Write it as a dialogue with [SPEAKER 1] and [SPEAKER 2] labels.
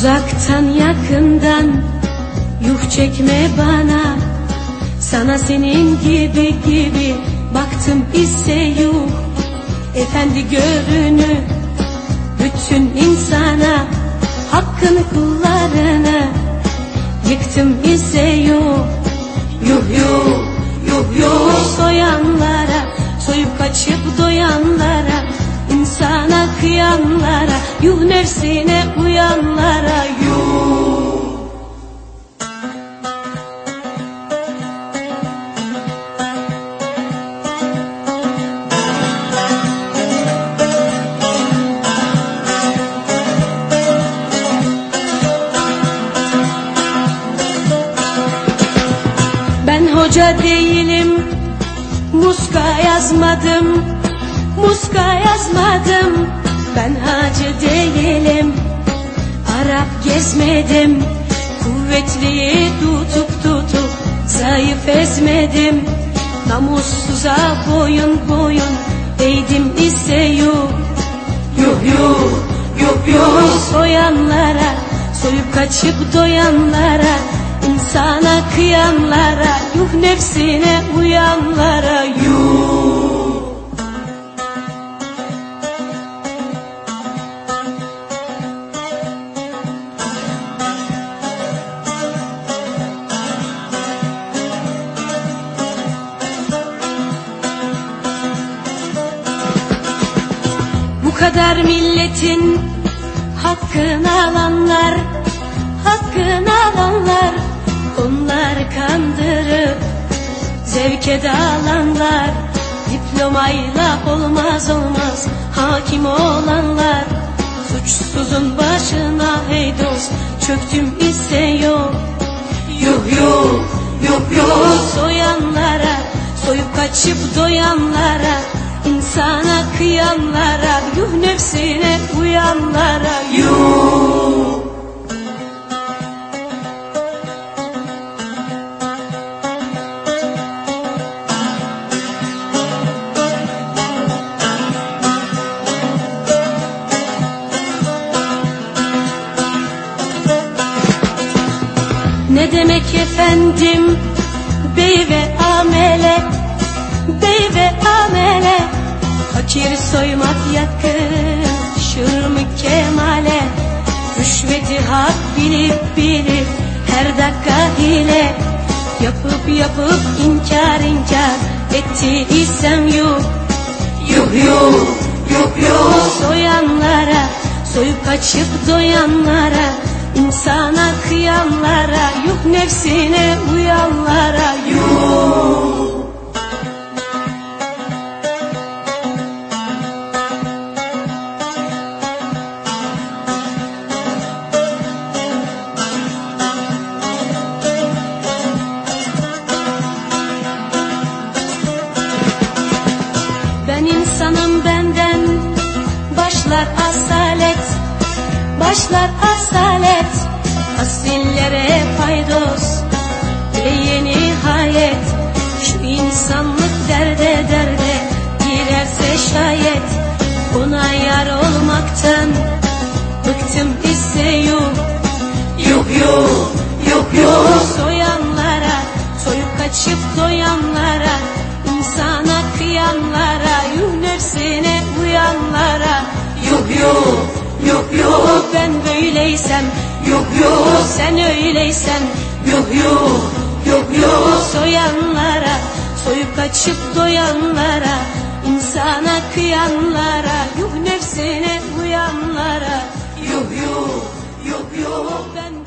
[SPEAKER 1] Uzaktan yakından yuh çekme bana. Sana senin gibi gibi baktım ise yuh. Efendi görünü bütün insana Hakkını kullarına yıktım ise yuh. Yuh yuh yuh yuh. Soyanlara Soyup kaçıp doyanlara insana kıyanlara Yuh nefsine uyanlara yuh. Ben hoca değilim Muska yazmadım Muska yazmadım Ben hacı değilim. Arap gezmedim Kuvvetliyi tutup tutup Zayıf ezmedim. Namussuza boyun boyun Eğdim ise yuh. Yuh yuh yuh yuh. Soyanlara Soyup kaçıp doyanlara insana kıyanlara Yuh nefsine uyanlara yuh Kadar milletin hakkını alanlar Hakkını alanlar. Onlar kandırıp Zevke dalanlar Diplomayla olmaz olmaz. Hakim olanlar. Suçsuzun başına hey dost Çöktüm ise yok. Yuh yuh yuh yuh. Soyanlara Soyup kaçıp doyanlara insana kıyanlara Yuh nefsine uyanlara Yuh. Ne demek efendim bey ve Fakir soymak yakışır mı kemale? Rüşveti hak bilip bilip her dakika hile. Yapıp yapıp inkar inkar etti isem yuh. Yuh yuh yuh yuh. Soyanlara soyup kaçıp doyanlara insana kıyanlara Yuh nefsine uyanlara İnsanım benden. Başlar asalet Başlar asalet. Asillere paydos ve Yuh yuh yuh ben böyleysem Yuh yuh sen öyleysen Yuh yuh yuh yuh soyanlara Soyup kaçıp doyanlara insana kıyanlara Yuh nefsine uyanlara. Yuh yuh yuh yuh ben